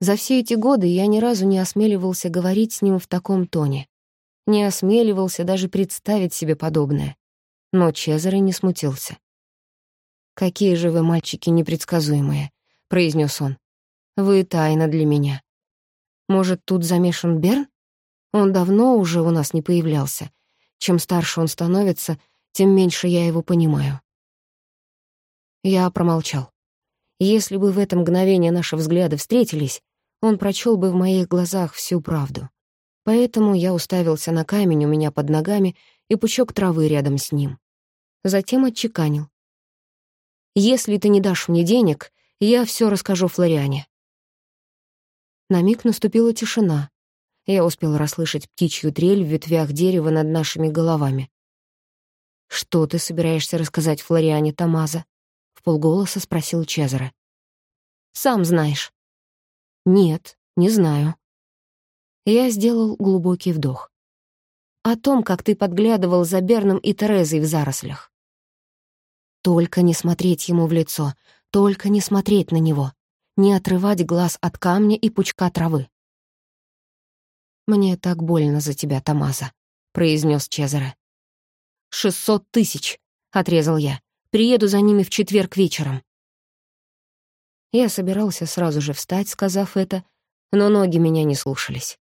За все эти годы я ни разу не осмеливался говорить с ним в таком тоне. Не осмеливался даже представить себе подобное. Но Чезаре не смутился. «Какие же вы, мальчики, непредсказуемые», — произнес он. «Вы тайна для меня. Может, тут замешан Берн? Он давно уже у нас не появлялся. Чем старше он становится, тем меньше я его понимаю». Я промолчал. Если бы в это мгновение наши взгляды встретились, он прочел бы в моих глазах всю правду. Поэтому я уставился на камень у меня под ногами и пучок травы рядом с ним. Затем отчеканил. «Если ты не дашь мне денег, я все расскажу Флориане». На миг наступила тишина. Я успел расслышать птичью трель в ветвях дерева над нашими головами. «Что ты собираешься рассказать Флориане Тамаза?» — полголоса спросил Чезаре. «Сам знаешь». «Нет, не знаю». Я сделал глубокий вдох. «О том, как ты подглядывал за Берном и Терезой в зарослях». Только не смотреть ему в лицо, только не смотреть на него, не отрывать глаз от камня и пучка травы. «Мне так больно за тебя, Тамаза», — произнес Чезаре. «Шестьсот тысяч», — отрезал я. «Приеду за ними в четверг вечером». Я собирался сразу же встать, сказав это, но ноги меня не слушались.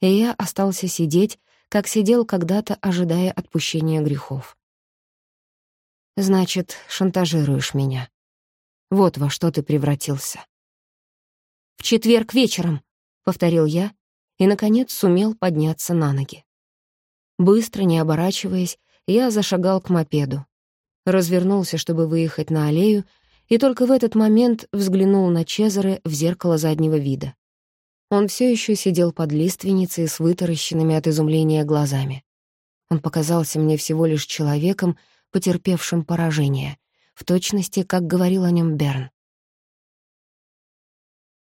И я остался сидеть, как сидел когда-то, ожидая отпущения грехов. «Значит, шантажируешь меня. Вот во что ты превратился». «В четверг вечером», — повторил я, и, наконец, сумел подняться на ноги. Быстро, не оборачиваясь, я зашагал к мопеду. Развернулся, чтобы выехать на аллею, и только в этот момент взглянул на Чезаре в зеркало заднего вида. Он все еще сидел под лиственницей с вытаращенными от изумления глазами. Он показался мне всего лишь человеком, потерпевшим поражение, в точности, как говорил о нем Берн.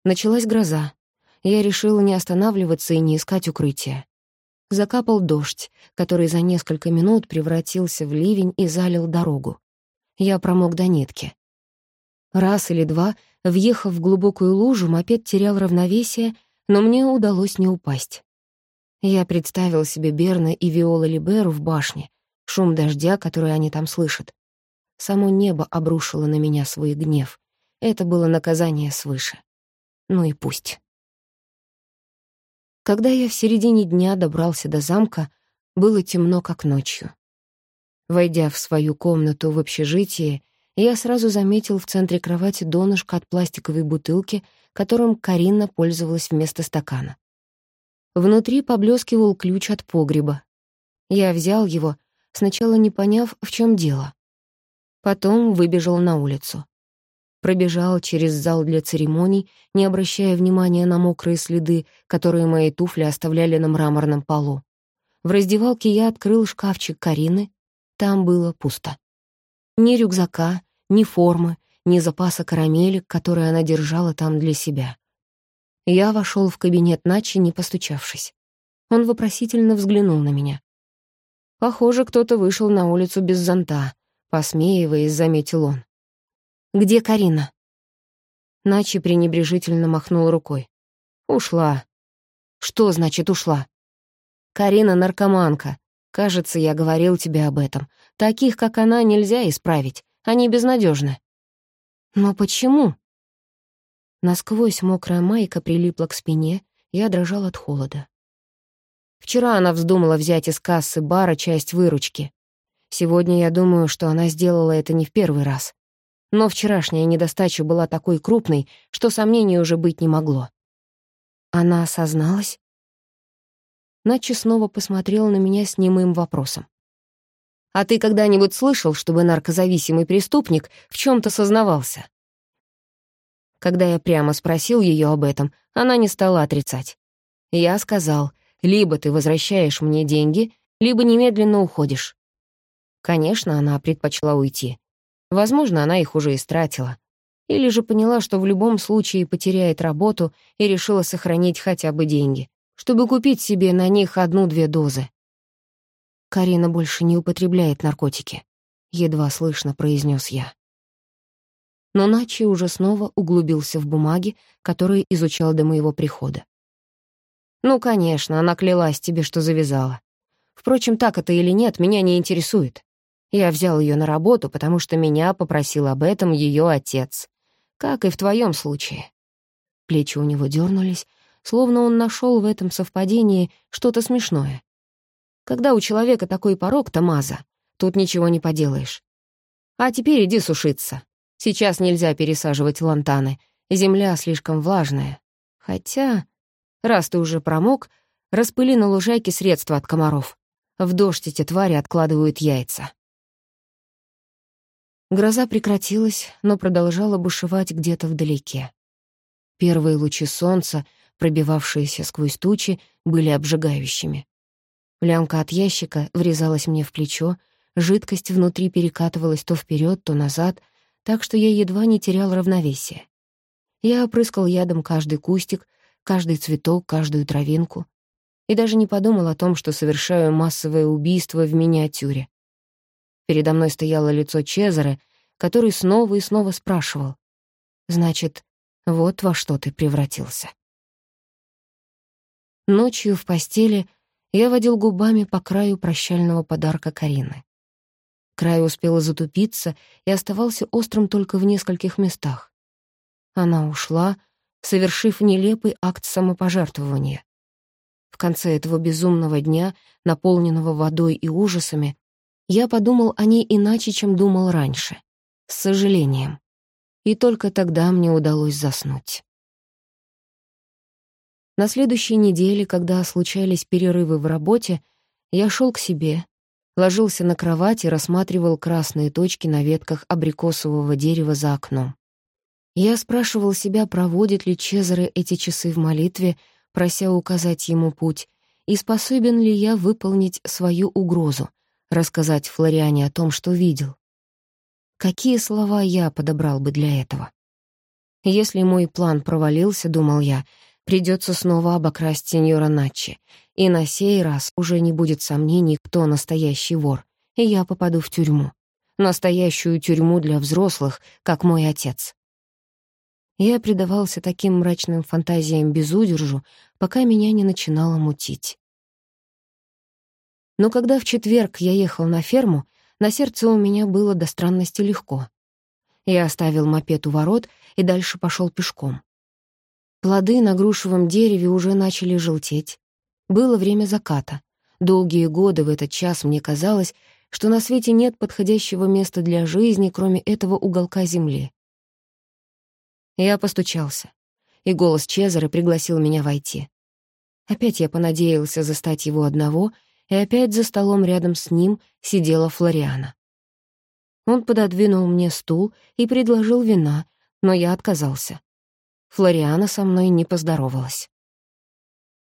Началась гроза. Я решила не останавливаться и не искать укрытия. Закапал дождь, который за несколько минут превратился в ливень и залил дорогу. Я промок до нитки. Раз или два, въехав в глубокую лужу, мопед терял равновесие, но мне удалось не упасть. Я представил себе Берна и Виола Либеру в башне, шум дождя, который они там слышат. Само небо обрушило на меня свой гнев. Это было наказание свыше. Ну и пусть. Когда я в середине дня добрался до замка, было темно, как ночью. Войдя в свою комнату в общежитии, я сразу заметил в центре кровати донышко от пластиковой бутылки, которым Карина пользовалась вместо стакана. Внутри поблескивал ключ от погреба. Я взял его, сначала не поняв, в чем дело. Потом выбежал на улицу. Пробежал через зал для церемоний, не обращая внимания на мокрые следы, которые мои туфли оставляли на мраморном полу. В раздевалке я открыл шкафчик Карины. Там было пусто. Ни рюкзака, ни формы, ни запаса карамелек, которые она держала там для себя. Я вошел в кабинет Начи, не постучавшись. Он вопросительно взглянул на меня. Похоже, кто-то вышел на улицу без зонта, посмеиваясь, заметил он. «Где Карина?» Начи пренебрежительно махнул рукой. «Ушла». «Что значит ушла?» «Карина наркоманка. Кажется, я говорил тебе об этом. Таких, как она, нельзя исправить. Они безнадежны. Но почему? Насквозь мокрая майка прилипла к спине, я дрожал от холода. Вчера она вздумала взять из кассы бара часть выручки. Сегодня я думаю, что она сделала это не в первый раз. Но вчерашняя недостача была такой крупной, что сомнений уже быть не могло. Она осозналась? Начи снова посмотрел на меня с немым вопросом. «А ты когда-нибудь слышал, чтобы наркозависимый преступник в чем то сознавался?» Когда я прямо спросил ее об этом, она не стала отрицать. Я сказал, либо ты возвращаешь мне деньги, либо немедленно уходишь. Конечно, она предпочла уйти. Возможно, она их уже истратила. Или же поняла, что в любом случае потеряет работу и решила сохранить хотя бы деньги чтобы купить себе на них одну-две дозы. Карина больше не употребляет наркотики, едва слышно произнес я. Но Начи уже снова углубился в бумаги, которые изучал до моего прихода. «Ну, конечно, она клялась тебе, что завязала. Впрочем, так это или нет, меня не интересует. Я взял ее на работу, потому что меня попросил об этом ее отец. Как и в твоем случае». Плечи у него дернулись, словно он нашел в этом совпадении что-то смешное. Когда у человека такой порог, Тамаза, тут ничего не поделаешь. А теперь иди сушиться. Сейчас нельзя пересаживать лантаны, земля слишком влажная. Хотя, раз ты уже промок, распыли на лужайке средства от комаров. В дождь эти твари откладывают яйца. Гроза прекратилась, но продолжала бушевать где-то вдалеке. Первые лучи солнца, пробивавшиеся сквозь тучи, были обжигающими. Лямка от ящика врезалась мне в плечо, жидкость внутри перекатывалась то вперед, то назад, так что я едва не терял равновесие. Я опрыскал ядом каждый кустик, каждый цветок, каждую травинку и даже не подумал о том, что совершаю массовое убийство в миниатюре. Передо мной стояло лицо Чезаре, который снова и снова спрашивал. «Значит, вот во что ты превратился». Ночью в постели я водил губами по краю прощального подарка Карины. Край успела затупиться и оставался острым только в нескольких местах. Она ушла, совершив нелепый акт самопожертвования. В конце этого безумного дня, наполненного водой и ужасами, я подумал о ней иначе, чем думал раньше, с сожалением. И только тогда мне удалось заснуть. На следующей неделе, когда случались перерывы в работе, я шел к себе, ложился на кровать и рассматривал красные точки на ветках абрикосового дерева за окном. Я спрашивал себя, проводит ли Чезаре эти часы в молитве, прося указать ему путь, и способен ли я выполнить свою угрозу, рассказать Флориане о том, что видел. Какие слова я подобрал бы для этого? Если мой план провалился, думал я, придется снова обокрасть сеньора Начи, и на сей раз уже не будет сомнений, кто настоящий вор, и я попаду в тюрьму. Настоящую тюрьму для взрослых, как мой отец. Я предавался таким мрачным фантазиям без удержу, пока меня не начинало мутить. Но когда в четверг я ехал на ферму, на сердце у меня было до странности легко. Я оставил мопед у ворот и дальше пошел пешком. Плоды на грушевом дереве уже начали желтеть. Было время заката. Долгие годы в этот час мне казалось, что на свете нет подходящего места для жизни, кроме этого уголка земли. Я постучался, и голос Чезаре пригласил меня войти. Опять я понадеялся застать его одного, и опять за столом рядом с ним сидела Флориана. Он пододвинул мне стул и предложил вина, но я отказался. Флориана со мной не поздоровалась.